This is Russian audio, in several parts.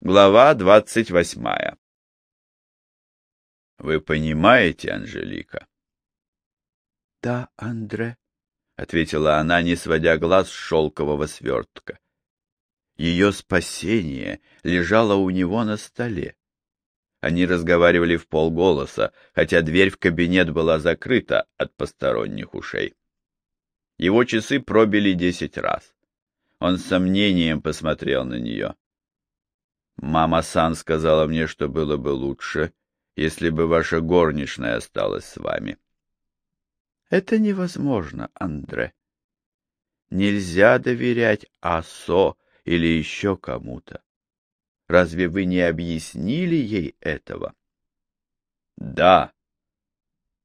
Глава двадцать восьмая. Вы понимаете, Анжелика? Да, Андре, ответила она, не сводя глаз с шелкового свертка. Ее спасение лежало у него на столе. Они разговаривали в полголоса, хотя дверь в кабинет была закрыта от посторонних ушей. Его часы пробили десять раз. Он с сомнением посмотрел на нее. Мама Сан сказала мне, что было бы лучше, если бы ваша горничная осталась с вами. Это невозможно, Андре. Нельзя доверять Асо или еще кому-то. Разве вы не объяснили ей этого? Да,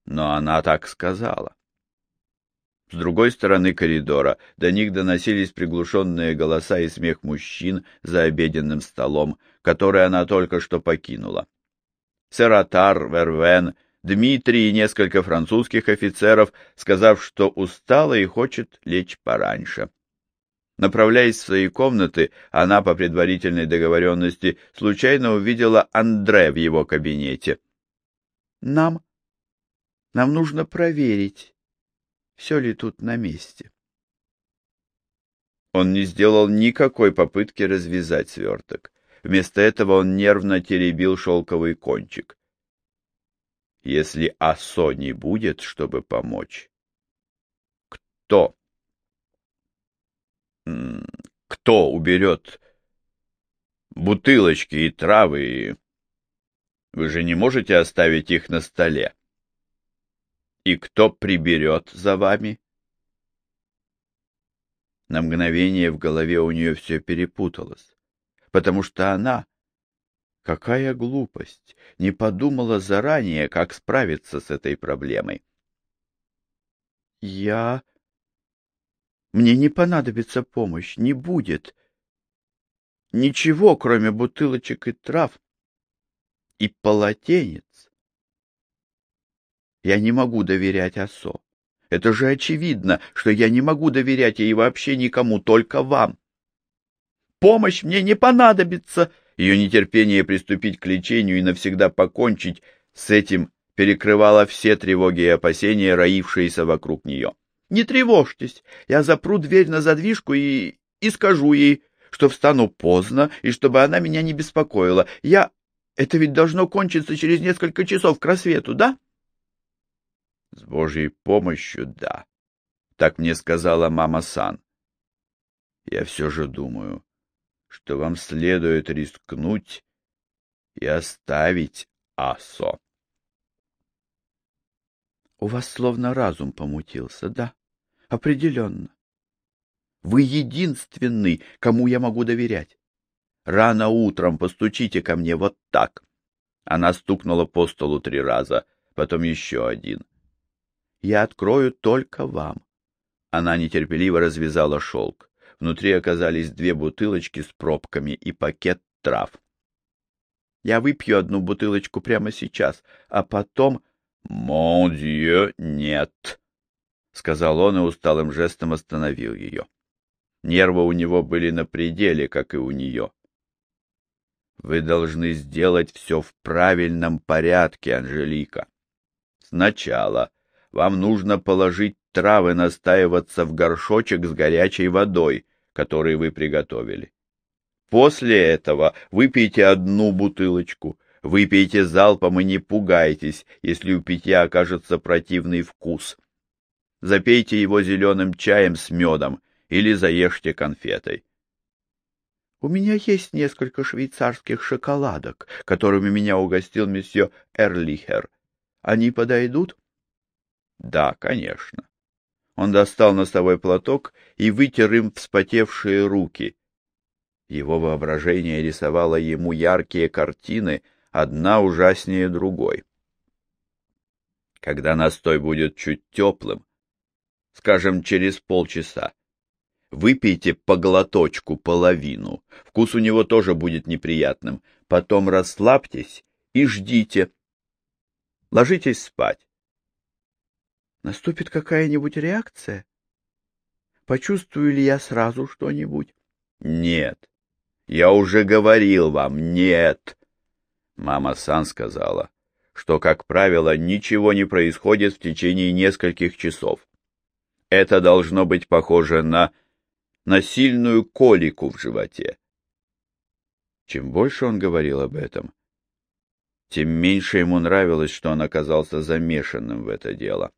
но она так сказала. С другой стороны коридора до них доносились приглушенные голоса и смех мужчин за обеденным столом, который она только что покинула. Сератар, Вервен, Дмитрий и несколько французских офицеров, сказав, что устала и хочет лечь пораньше. Направляясь в свои комнаты, она, по предварительной договоренности, случайно увидела Андре в его кабинете. — Нам... нам нужно проверить, все ли тут на месте. Он не сделал никакой попытки развязать сверток. Вместо этого он нервно теребил шелковый кончик. Если Асо не будет, чтобы помочь, кто? Кто уберет бутылочки и травы? Вы же не можете оставить их на столе. И кто приберет за вами? На мгновение в голове у нее все перепуталось, потому что она, какая глупость, не подумала заранее, как справиться с этой проблемой. Я... Мне не понадобится помощь, не будет. Ничего, кроме бутылочек и трав. И полотенец. Я не могу доверять Асо. Это же очевидно, что я не могу доверять ей вообще никому, только вам. Помощь мне не понадобится. Ее нетерпение приступить к лечению и навсегда покончить с этим перекрывало все тревоги и опасения, роившиеся вокруг нее. Не тревожьтесь, я запру дверь на задвижку и... и скажу ей, что встану поздно, и чтобы она меня не беспокоила. Я... Это ведь должно кончиться через несколько часов к рассвету, да? С Божьей помощью, да. Так мне сказала мама Сан. Я все же думаю, что вам следует рискнуть и оставить Асо. У вас словно разум помутился, да? Определенно. Вы единственный, кому я могу доверять. Рано утром постучите ко мне вот так. Она стукнула по столу три раза, потом еще один я открою только вам. Она нетерпеливо развязала шелк. Внутри оказались две бутылочки с пробками и пакет трав. Я выпью одну бутылочку прямо сейчас, а потом... — Мон нет! — сказал он и усталым жестом остановил ее. Нервы у него были на пределе, как и у нее. — Вы должны сделать все в правильном порядке, Анжелика. Сначала вам нужно положить травы настаиваться в горшочек с горячей водой, который вы приготовили. После этого выпейте одну бутылочку, выпейте залпом и не пугайтесь, если у питья окажется противный вкус. Запейте его зеленым чаем с медом или заешьте конфетой. У меня есть несколько швейцарских шоколадок, которыми меня угостил месье Эрлихер. Они подойдут? Да, конечно. Он достал носовой платок и вытер им вспотевшие руки. Его воображение рисовало ему яркие картины, одна ужаснее другой. Когда настой будет чуть теплым, скажем, через полчаса, выпейте по глоточку половину, вкус у него тоже будет неприятным, потом расслабьтесь и ждите. Ложитесь спать. Наступит какая-нибудь реакция? Почувствую ли я сразу что-нибудь? Нет. Я уже говорил вам, нет. Мама Сан сказала, что, как правило, ничего не происходит в течение нескольких часов. Это должно быть похоже на на сильную колику в животе. Чем больше он говорил об этом, тем меньше ему нравилось, что он оказался замешанным в это дело.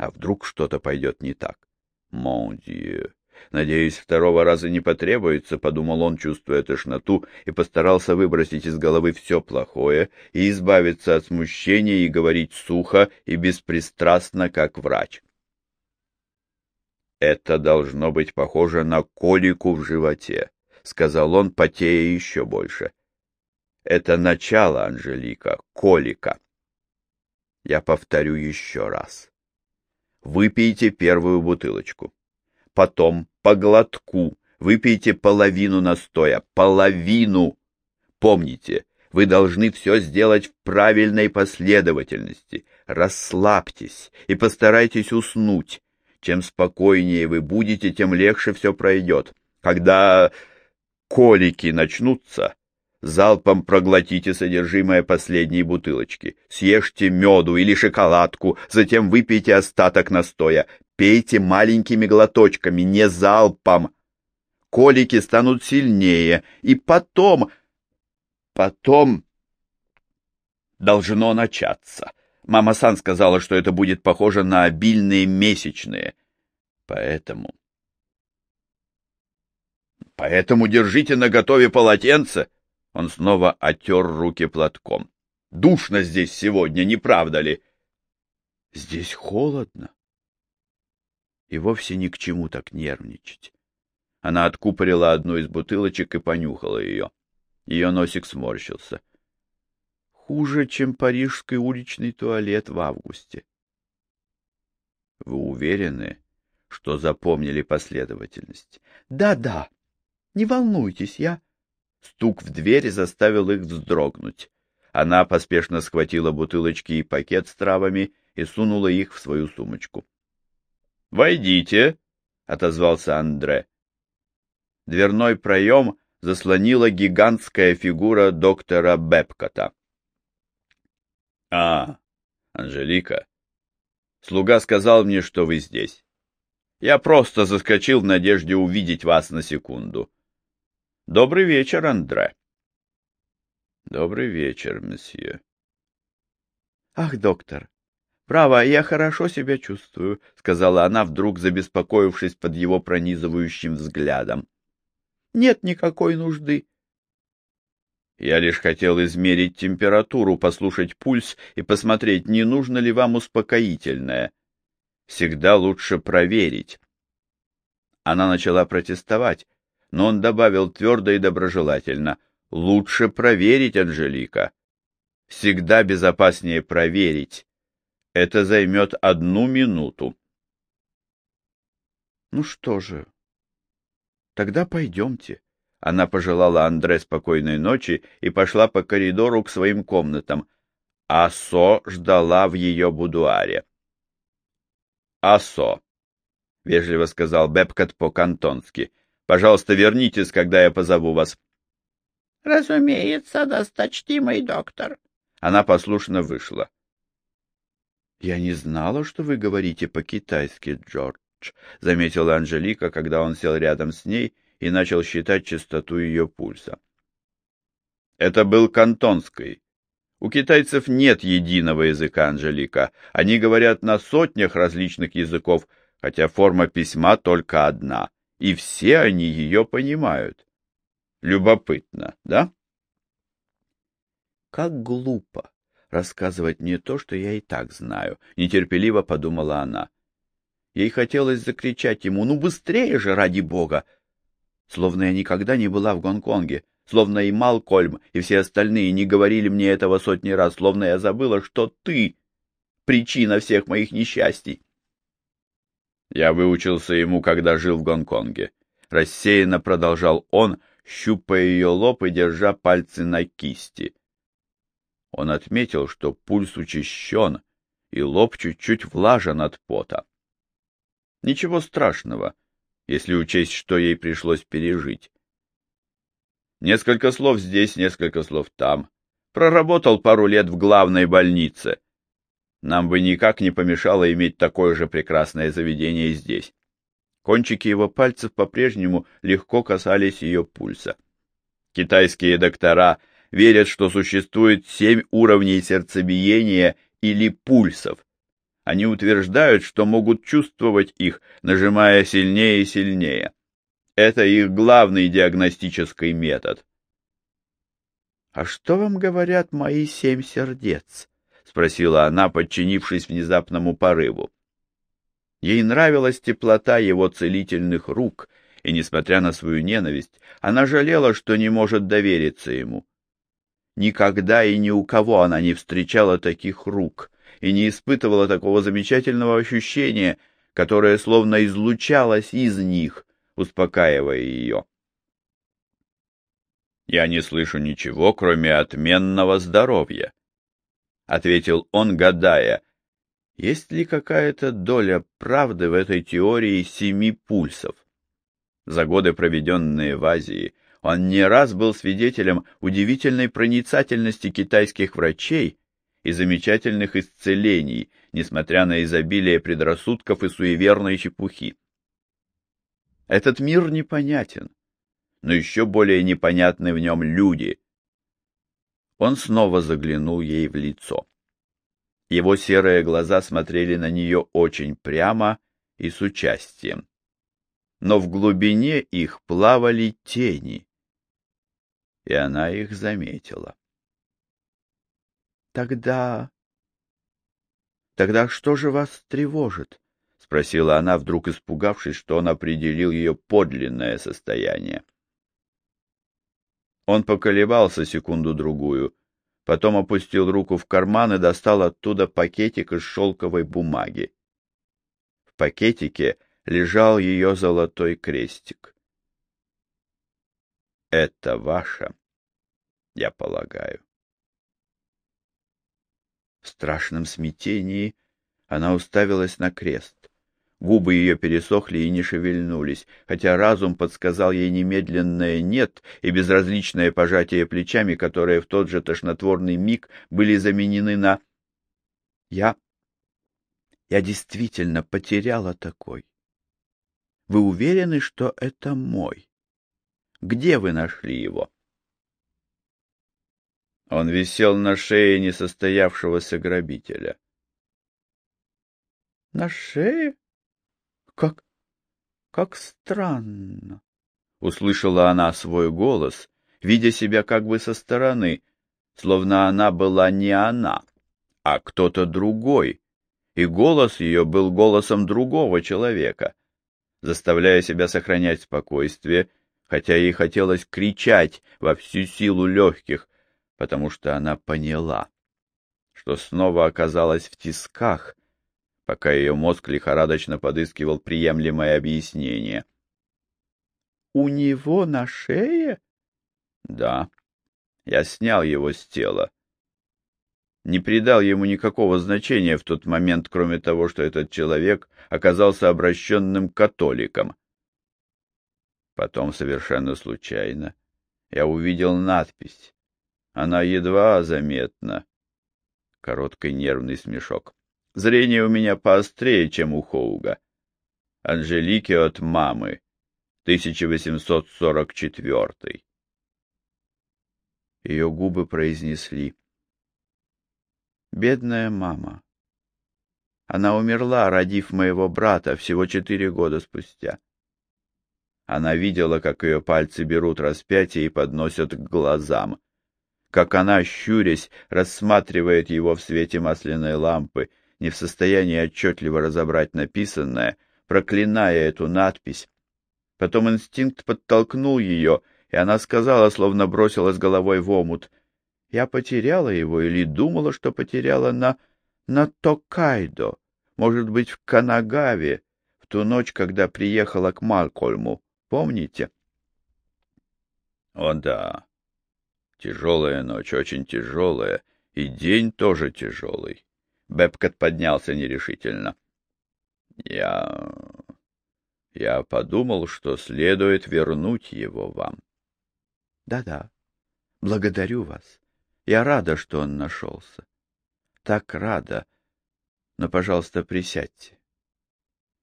А вдруг что-то пойдет не так? Мон дью. Надеюсь, второго раза не потребуется, — подумал он, чувствуя тошноту, и постарался выбросить из головы все плохое и избавиться от смущения и говорить сухо и беспристрастно, как врач. «Это должно быть похоже на колику в животе», — сказал он, потея еще больше. «Это начало, Анжелика, колика». Я повторю еще раз. Выпейте первую бутылочку. Потом по глотку выпейте половину настоя. Половину! Помните, вы должны все сделать в правильной последовательности. Расслабьтесь и постарайтесь уснуть. Чем спокойнее вы будете, тем легче все пройдет. Когда колики начнутся, залпом проглотите содержимое последней бутылочки. Съешьте меду или шоколадку, затем выпейте остаток настоя. Пейте маленькими глоточками, не залпом. Колики станут сильнее, и потом... Потом... Должно начаться. Мама Сан сказала, что это будет похоже на обильные месячные. Поэтому... Поэтому держите наготове полотенце. Он снова отер руки платком. Душно здесь сегодня, не правда ли? Здесь холодно. И вовсе ни к чему так нервничать. Она откупорила одну из бутылочек и понюхала ее. Ее носик сморщился хуже, чем парижский уличный туалет в августе. Вы уверены, что запомнили последовательность? Да-да, не волнуйтесь, я... Стук в дверь заставил их вздрогнуть. Она поспешно схватила бутылочки и пакет с травами и сунула их в свою сумочку. — Войдите, — отозвался Андре. Дверной проем заслонила гигантская фигура доктора Бепкота. А, Анжелика. Слуга сказал мне, что вы здесь. Я просто заскочил в надежде увидеть вас на секунду. Добрый вечер, Андре. Добрый вечер, месье. Ах, доктор, право, я хорошо себя чувствую, сказала она, вдруг забеспокоившись под его пронизывающим взглядом. Нет никакой нужды. Я лишь хотел измерить температуру, послушать пульс и посмотреть, не нужно ли вам успокоительное. Всегда лучше проверить. Она начала протестовать, но он добавил твердо и доброжелательно. Лучше проверить, Анжелика. Всегда безопаснее проверить. Это займет одну минуту. Ну что же, тогда пойдемте. Она пожелала Андре спокойной ночи и пошла по коридору к своим комнатам. Асо ждала в ее будуаре. «Асо», — вежливо сказал Бепкот по-кантонски, — «пожалуйста, вернитесь, когда я позову вас». «Разумеется, досточтимый доктор». Она послушно вышла. «Я не знала, что вы говорите по-китайски, Джордж», — заметила Анжелика, когда он сел рядом с ней и начал считать частоту ее пульса. Это был кантонский. У китайцев нет единого языка, Анжелика. Они говорят на сотнях различных языков, хотя форма письма только одна, и все они ее понимают. Любопытно, да? Как глупо рассказывать мне то, что я и так знаю, нетерпеливо подумала она. Ей хотелось закричать ему, ну быстрее же, ради бога! словно я никогда не была в Гонконге, словно и Малкольм, и все остальные не говорили мне этого сотни раз, словно я забыла, что ты — причина всех моих несчастий. Я выучился ему, когда жил в Гонконге. Рассеянно продолжал он, щупая ее лоб и держа пальцы на кисти. Он отметил, что пульс учащен, и лоб чуть-чуть влажен от пота. Ничего страшного, если учесть, что ей пришлось пережить. Несколько слов здесь, несколько слов там. Проработал пару лет в главной больнице. Нам бы никак не помешало иметь такое же прекрасное заведение здесь. Кончики его пальцев по-прежнему легко касались ее пульса. Китайские доктора верят, что существует семь уровней сердцебиения или пульсов. Они утверждают, что могут чувствовать их, нажимая сильнее и сильнее. Это их главный диагностический метод. — А что вам говорят мои семь сердец? — спросила она, подчинившись внезапному порыву. Ей нравилась теплота его целительных рук, и, несмотря на свою ненависть, она жалела, что не может довериться ему. Никогда и ни у кого она не встречала таких рук и не испытывала такого замечательного ощущения, которое словно излучалось из них, успокаивая ее. «Я не слышу ничего, кроме отменного здоровья», — ответил он, гадая, есть ли какая-то доля правды в этой теории семи пульсов. За годы, проведенные в Азии, он не раз был свидетелем удивительной проницательности китайских врачей и замечательных исцелений, несмотря на изобилие предрассудков и суеверной чепухи. Этот мир непонятен, но еще более непонятны в нем люди. Он снова заглянул ей в лицо. Его серые глаза смотрели на нее очень прямо и с участием но в глубине их плавали тени, и она их заметила. Тогда... Тогда что же вас тревожит? — спросила она, вдруг испугавшись, что он определил ее подлинное состояние. Он поколебался секунду-другую, потом опустил руку в карман и достал оттуда пакетик из шелковой бумаги. В пакетике лежал ее золотой крестик. Это ваше, я полагаю. В страшном смятении она уставилась на крест. Губы ее пересохли и не шевельнулись, хотя разум подсказал ей немедленное «нет» и безразличное пожатие плечами, которые в тот же тошнотворный миг были заменены на «я». Я действительно потеряла такой. Вы уверены, что это мой? Где вы нашли его? Он висел на шее несостоявшегося грабителя. На шее? Как... как странно. Услышала она свой голос, видя себя как бы со стороны, словно она была не она, а кто-то другой, и голос ее был голосом другого человека заставляя себя сохранять спокойствие, хотя ей хотелось кричать во всю силу легких, потому что она поняла, что снова оказалась в тисках, пока ее мозг лихорадочно подыскивал приемлемое объяснение. — У него на шее? — Да. Я снял его с тела не придал ему никакого значения в тот момент, кроме того, что этот человек оказался обращенным католиком. Потом, совершенно случайно, я увидел надпись. Она едва заметна. Короткий нервный смешок. Зрение у меня поострее, чем у Хоуга. Анжелики от мамы. 1844. Ее губы произнесли Бедная мама. Она умерла, родив моего брата всего четыре года спустя. Она видела, как ее пальцы берут распятие и подносят к глазам, как она, щурясь, рассматривает его в свете масляной лампы, не в состоянии отчетливо разобрать написанное, проклиная эту надпись. Потом инстинкт подтолкнул ее, и она сказала, словно бросилась головой в омут, я потеряла его или думала, что потеряла на... на Токайдо, может быть, в Канагаве, в ту ночь, когда приехала к Малкольму. Помните? О, да. Тяжелая ночь, очень тяжелая, и день тоже тяжелый. Бепкот поднялся нерешительно. Я... я подумал, что следует вернуть его вам. Да-да, благодарю вас. Я рада, что он нашелся. Так рада. Но, пожалуйста, присядьте.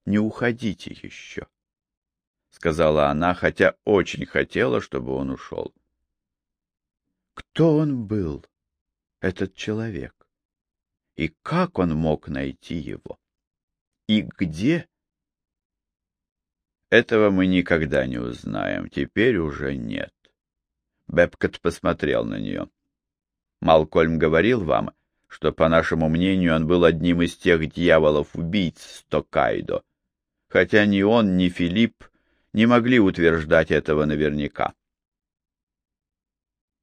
Не уходите еще, — сказала она, хотя очень хотела, чтобы он ушел. Кто он был, этот человек? И как он мог найти его? И где? Этого мы никогда не узнаем, теперь уже нет. Бепкот посмотрел на нее. Малкольм говорил вам, что, по нашему мнению, он был одним из тех дьяволов-убийц Стокайдо, хотя ни он, ни Филипп не могли утверждать этого наверняка.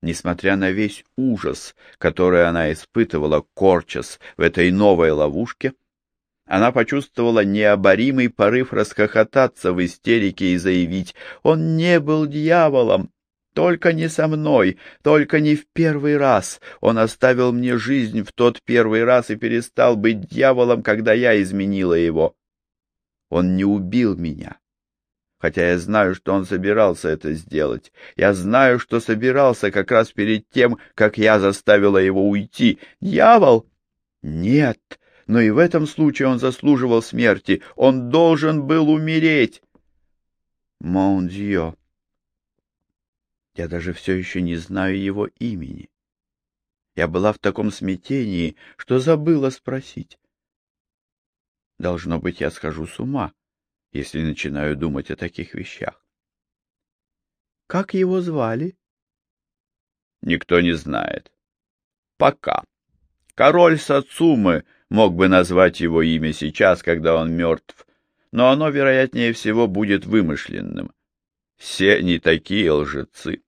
Несмотря на весь ужас, который она испытывала, корчась в этой новой ловушке, она почувствовала необоримый порыв расхохотаться в истерике и заявить «Он не был дьяволом! Только не со мной, только не в первый раз. Он оставил мне жизнь в тот первый раз и перестал быть дьяволом, когда я изменила его. Он не убил меня хотя я знаю, что он собирался это сделать. Я знаю, что собирался как раз перед тем, как я заставила его уйти. Дьявол? Нет, но и в этом случае он заслуживал смерти. Он должен был умереть. Мон Я даже все еще не знаю его имени. Я была в таком смятении, что забыла спросить. Должно быть, я схожу с ума если начинаю думать о таких вещах. Как его звали? Никто не знает. Пока. Король Сацумы мог бы назвать его имя сейчас, когда он мертв, но оно, вероятнее всего, будет вымышленным. Все не такие лжецы.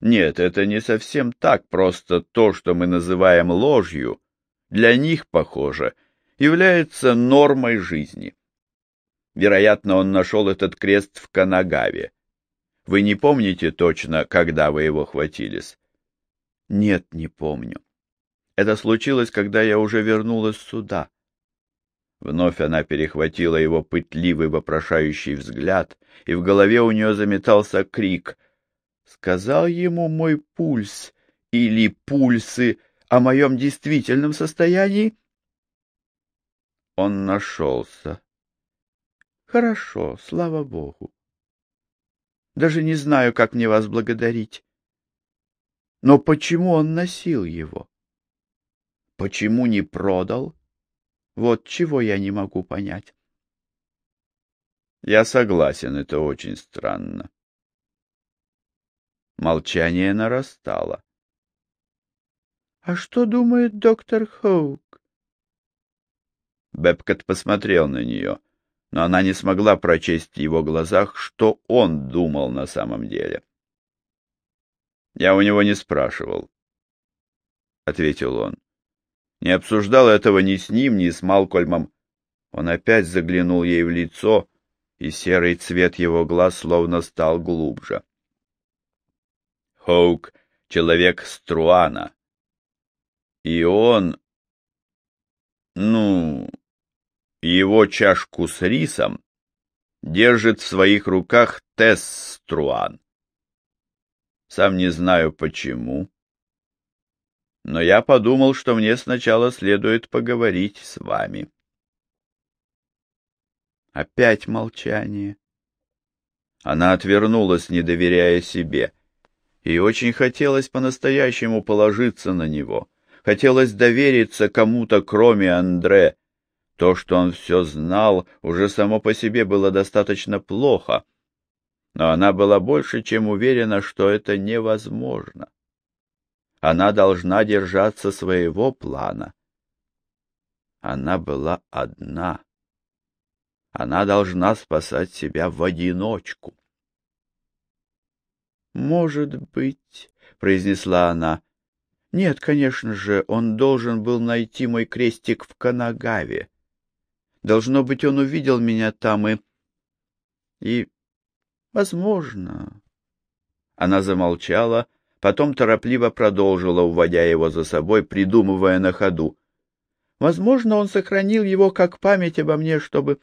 Нет, это не совсем так, просто то, что мы называем ложью, для них, похоже, является нормой жизни. Вероятно, он нашел этот крест в Канагаве. Вы не помните точно, когда вы его хватились? Нет, не помню. Это случилось, когда я уже вернулась сюда. Вновь она перехватила его пытливый вопрошающий взгляд, и в голове у нее заметался крик. Сказал ему мой пульс или пульсы о моем действительном состоянии? Он нашелся. Хорошо, слава богу. Даже не знаю, как мне вас благодарить. Но почему он носил его? Почему не продал? Вот чего я не могу понять. Я согласен, это очень странно. Молчание нарастало. — А что думает доктор Хоук? Бепкот посмотрел на нее но она не смогла прочесть в его глазах, что он думал на самом деле. «Я у него не спрашивал», — ответил он. «Не обсуждал этого ни с ним, ни с Малкольмом». Он опять заглянул ей в лицо, и серый цвет его глаз словно стал глубже. Хоук — человек Струана. И он... Ну, его чашку с рисом держит в своих руках Тесс Струан. Сам не знаю почему, но я подумал, что мне сначала следует поговорить с вами. Опять молчание. Она отвернулась, не доверяя себе, и очень хотелось по-настоящему положиться на него. Хотелось довериться кому-то, кроме Андре, то, что он все знал, уже само по себе было достаточно плохо, но она была больше, чем уверена, что это невозможно. Она должна держаться своего плана. Она была одна. Она должна спасать себя в одиночку. «Может быть», — произнесла она, — «нет, конечно же, он должен был найти мой крестик в Канагаве. Должно быть, он увидел меня там и... И... Возможно... Она замолчала, потом торопливо продолжила, уводя его за собой, придумывая на ходу. Возможно, он сохранил его как память обо мне, чтобы...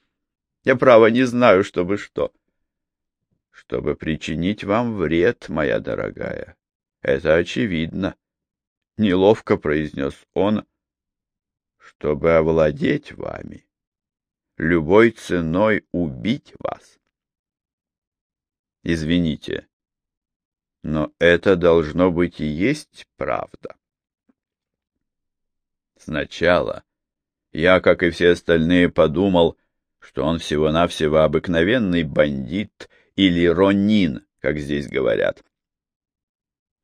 Я, право, не знаю, чтобы что. Чтобы причинить вам вред, моя дорогая. Это очевидно. Неловко произнес он, чтобы овладеть вами, любой ценой убить вас. Извините, но это должно быть и есть правда. Сначала я, как и все остальные, подумал, что он всего-навсего обыкновенный бандит или ронин, как здесь говорят.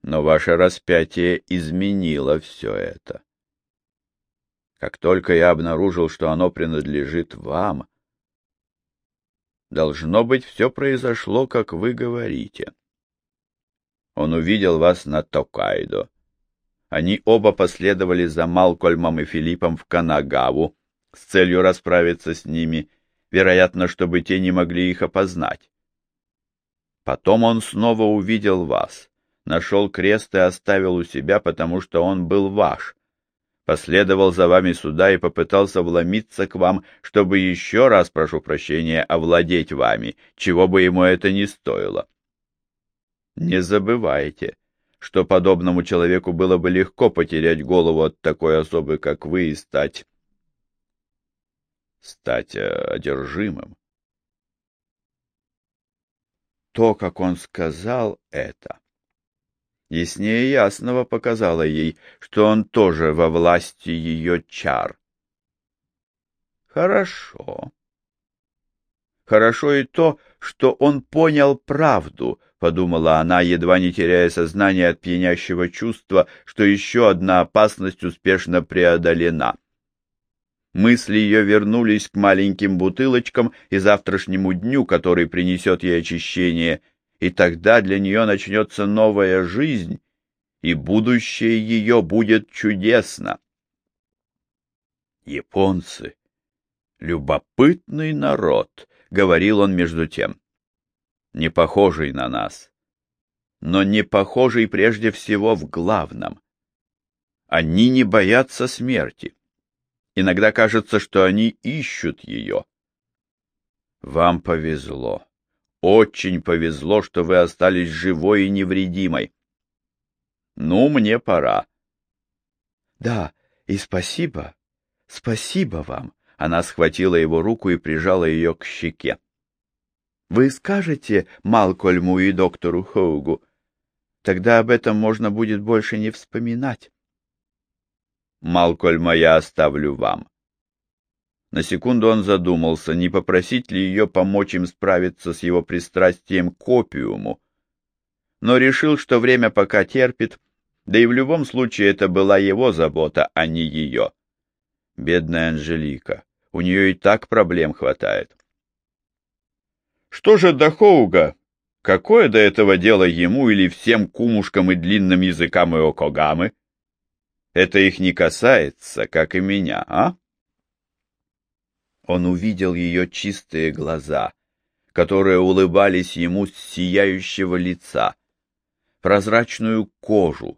Но ваше распятие изменило все это. Как только я обнаружил, что оно принадлежит вам, должно быть, все произошло, как вы говорите. Он увидел вас на Токайдо. Они оба последовали за Малкольмом и Филиппом в Канагаву с целью расправиться с ними, вероятно, чтобы те не могли их опознать. Потом он снова увидел вас, нашел крест и оставил у себя, потому что он был ваш, последовал за вами сюда и попытался вломиться к вам, чтобы еще раз, прошу прощения, овладеть вами, чего бы ему это ни стоило. Не забывайте, что подобному человеку было бы легко потерять голову от такой особы, как вы, и стать... стать э, одержимым. То, как он сказал это, яснее ясного показало ей, что он тоже во власти ее чар. Хорошо. Хорошо и то, что он понял правду, — подумала она, едва не теряя сознание от пьянящего чувства, что еще одна опасность успешно преодолена. Мысли ее вернулись к маленьким бутылочкам и завтрашнему дню, который принесет ей очищение, и тогда для нее начнется новая жизнь, и будущее ее будет чудесно. Японцы — любопытный народ, — говорил он между тем не похожий на нас, но не похожий прежде всего в главном. Они не боятся смерти. Иногда кажется, что они ищут ее. Вам повезло. Очень повезло, что вы остались живой и невредимой. Ну, мне пора. Да, и спасибо. Спасибо вам. Она схватила его руку и прижала ее к щеке. Вы скажете Малкольму и доктору Хоугу? Тогда об этом можно будет больше не вспоминать. Малкольма я оставлю вам. На секунду он задумался, не попросить ли ее помочь им справиться с его пристрастием к опиуму, но решил, что время пока терпит, да и в любом случае это была его забота, а не ее. Бедная Анжелика, у нее и так проблем хватает. Что же до Хоуга? Какое до этого дело ему или всем кумушкам и длинным языкам и окогамы? Это их не касается, как и меня, а? Он увидел ее чистые глаза, которые улыбались ему с сияющего лица, прозрачную кожу,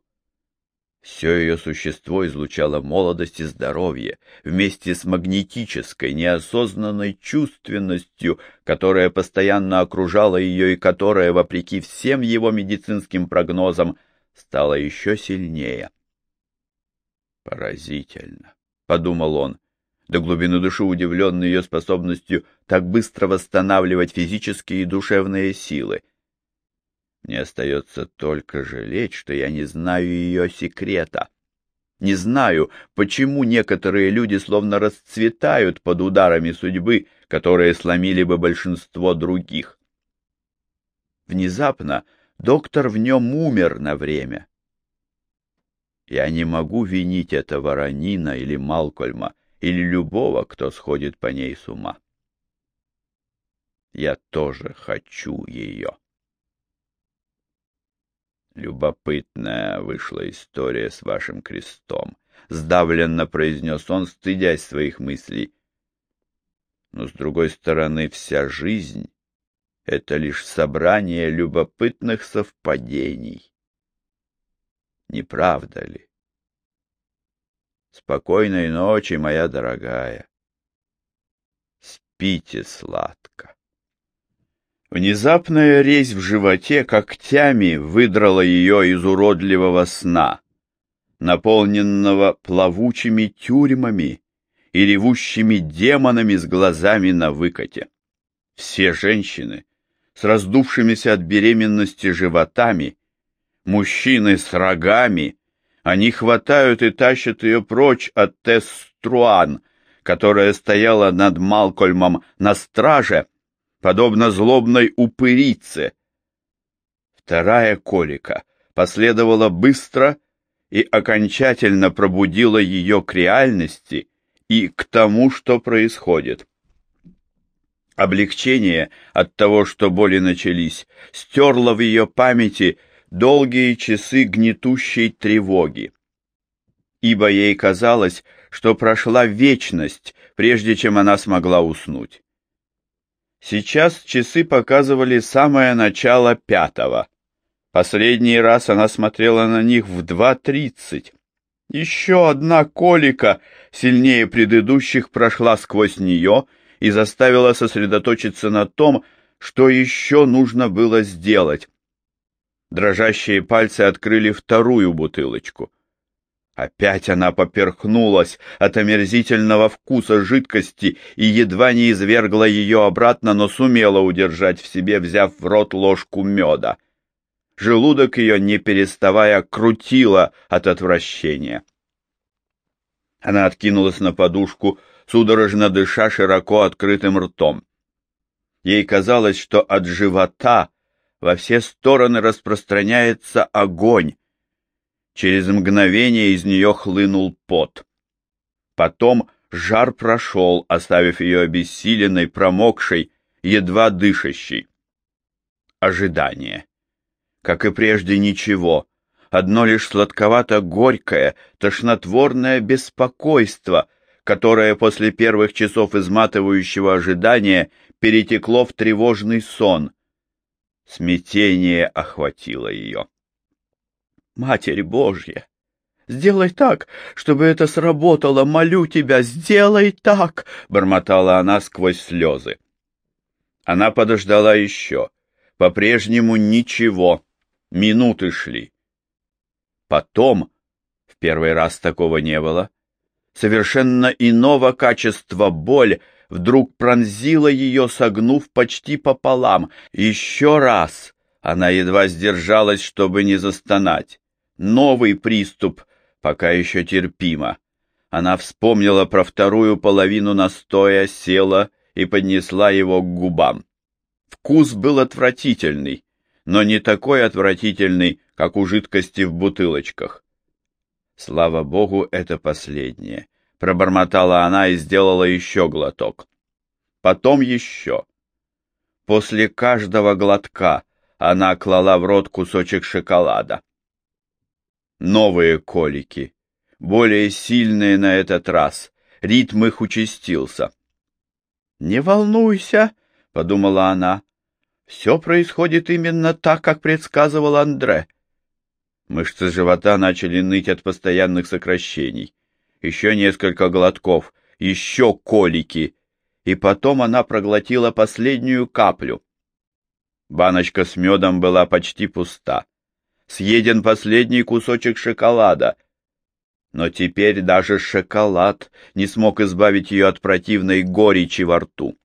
все ее существо излучало молодость и здоровье, вместе с магнетической, неосознанной чувственностью, которая постоянно окружала ее и которая, вопреки всем его медицинским прогнозам, стала еще сильнее. «Поразительно», — подумал он, до глубины души удивленный ее способностью так быстро восстанавливать физические и душевные силы. Мне остается только жалеть, что я не знаю ее секрета. Не знаю, почему некоторые люди словно расцветают под ударами судьбы, которые сломили бы большинство других. Внезапно доктор в нем умер на время. Я не могу винить этого Ранина или Малкольма, или любого, кто сходит по ней с ума. Я тоже хочу ее. Любопытная вышла история с вашим крестом, сдавленно произнес он, стыдясь своих мыслей. Но, с другой стороны, вся жизнь — это лишь собрание любопытных совпадений. Не правда ли? Спокойной ночи, моя дорогая. Спите сладко. Внезапная резь в животе когтями выдрала ее из уродливого сна, наполненного плавучими тюрьмами и ревущими демонами с глазами на выкате. Все женщины с раздувшимися от беременности животами, мужчины с рогами, они хватают и тащат ее прочь от Теструан, которая стояла над Малкольмом на страже, подобно злобной упырице. Вторая колика последовала быстро и окончательно пробудила ее к реальности и к тому, что происходит. Облегчение от того, что боли начались, стерло в ее памяти долгие часы гнетущей тревоги. Ибо ей казалось, что прошла вечность, прежде чем она смогла уснуть. Сейчас часы показывали самое начало пятого. Последний раз она смотрела на них в два тридцать. Еще одна колика, сильнее предыдущих, прошла сквозь нее и заставила сосредоточиться на том, что еще нужно было сделать. Дрожащие пальцы открыли вторую бутылочку. Опять она поперхнулась от омерзительного вкуса жидкости и едва не извергла ее обратно, но сумела удержать в себе, взяв в рот ложку меда. Желудок ее, не переставая, крутило от отвращения. Она откинулась на подушку, судорожно дыша широко открытым ртом. Ей казалось, что от живота во все стороны распространяется огонь, Через мгновение из нее хлынул пот. Потом жар прошел, оставив ее обессиленной, промокшей, едва дышащей. Ожидание. Как и прежде, ничего. Одно лишь сладковато-горькое, тошнотворное беспокойство, которое после первых часов изматывающего ожидания перетекло в тревожный сон. Смятение охватило ее. Матерь Божья, сделай так, чтобы это сработало, молю тебя, сделай так, бормотала она сквозь слезы. Она подождала еще. По-прежнему ничего. Минуты шли. Потом, в первый раз такого не было, совершенно иного качества боль вдруг пронзила ее, согнув почти пополам. Еще раз она едва сдержалась, чтобы не застонать. Новый приступ, пока еще терпимо. Она вспомнила про вторую половину настоя, села и поднесла его к губам. Вкус был отвратительный, но не такой отвратительный, как у жидкости в бутылочках. Слава богу, это последнее. Пробормотала она и сделала еще глоток. Потом еще. После каждого глотка она клала в рот кусочек шоколада новые колики, более сильные на этот раз. Ритм их участился. «Не волнуйся», — подумала она, — «все происходит именно так, как предсказывал Андре». Мышцы живота начали ныть от постоянных сокращений. Еще несколько глотков, еще колики, и потом она проглотила последнюю каплю. Баночка с медом была почти пуста съеден последний кусочек шоколада. Но теперь даже шоколад не смог избавить ее от противной горечи во рту.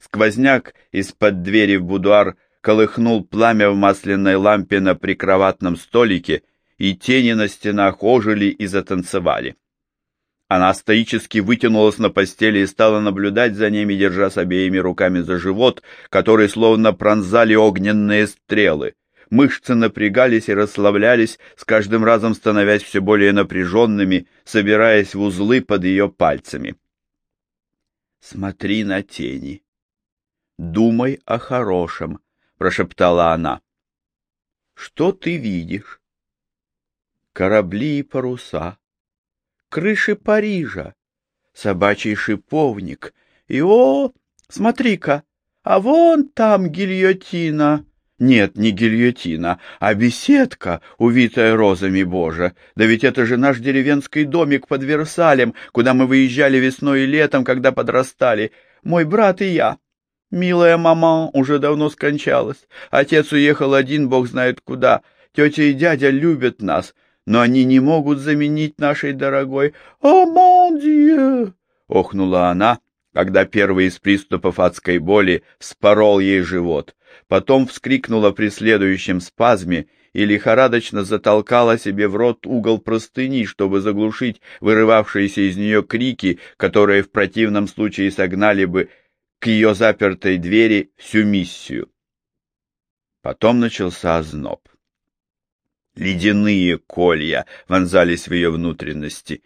Сквозняк из-под двери в будуар колыхнул пламя в масляной лампе на прикроватном столике, и тени на стенах ожили и затанцевали. Она стоически вытянулась на постели и стала наблюдать за ними, держа с обеими руками за живот, который словно пронзали огненные стрелы. Мышцы напрягались и расслаблялись, с каждым разом становясь все более напряженными, собираясь в узлы под ее пальцами. «Смотри на тени. Думай о хорошем», — прошептала она. «Что ты видишь?» «Корабли и паруса, крыши Парижа, собачий шиповник и, о, смотри-ка, а вон там гильотина!» Нет, не гильотина, а беседка, увитая розами Боже. Да ведь это же наш деревенский домик под Версалем, куда мы выезжали весной и летом, когда подрастали. Мой брат и я. Милая мама уже давно скончалась. Отец уехал один, бог знает куда. Тетя и дядя любят нас, но они не могут заменить нашей дорогой. «О, мон охнула она, когда первый из приступов адской боли спорол ей живот. Потом вскрикнула при следующем спазме и лихорадочно затолкала себе в рот угол простыни, чтобы заглушить вырывавшиеся из нее крики, которые в противном случае согнали бы к ее запертой двери всю миссию. Потом начался озноб. Ледяные колья вонзались в ее внутренности,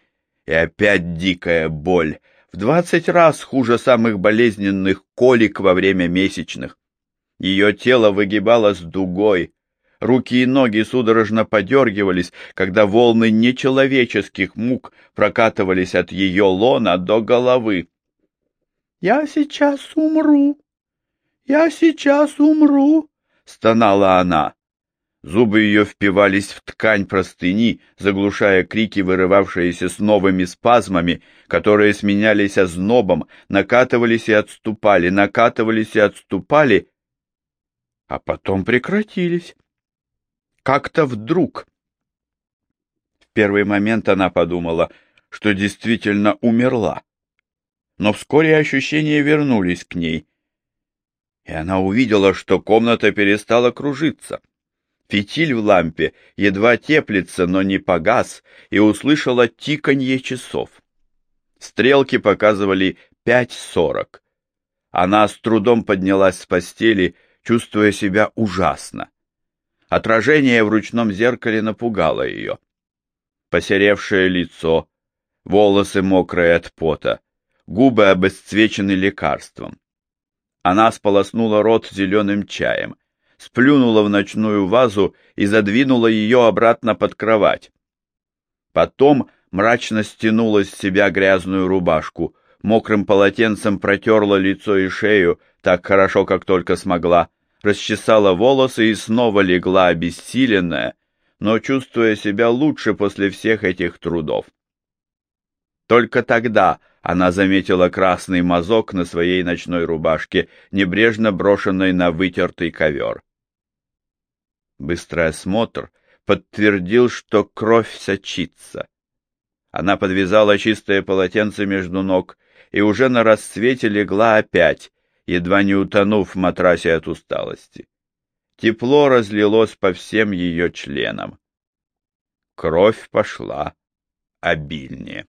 и опять дикая боль, в двадцать раз хуже самых болезненных колик во время месячных. Ее тело выгибалось дугой, руки и ноги судорожно подергивались, когда волны нечеловеческих мук прокатывались от ее лона до головы. «Я сейчас умру! Я сейчас умру!» — стонала она. Зубы ее впивались в ткань простыни, заглушая крики, вырывавшиеся с новыми спазмами, которые сменялись ознобом, накатывались и отступали, накатывались и отступали, а потом прекратились. Как-то вдруг. В первый момент она подумала, что действительно умерла, но вскоре ощущения вернулись к ней, и она увидела, что комната перестала кружиться. Фитиль в лампе едва теплится, но не погас, и услышала тиканье часов. Стрелки показывали пять сорок. Она с трудом поднялась с постели, чувствуя себя ужасно. Отражение в ручном зеркале напугало ее. Посеревшее лицо, волосы мокрые от пота, губы обесцвечены лекарством. Она сполоснула рот зеленым чаем — сплюнула в ночную вазу и задвинула ее обратно под кровать. Потом мрачно стянула с себя грязную рубашку, мокрым полотенцем протерла лицо и шею так хорошо, как только смогла, расчесала волосы и снова легла обессиленная, но чувствуя себя лучше после всех этих трудов. Только тогда она заметила красный мазок на своей ночной рубашке, небрежно брошенной на вытертый ковер. Быстрый осмотр подтвердил, что кровь сочится. Она подвязала чистое полотенце между ног и уже на рассвете легла опять, едва не утонув в матрасе от усталости. Тепло разлилось по всем ее членам. Кровь пошла обильнее.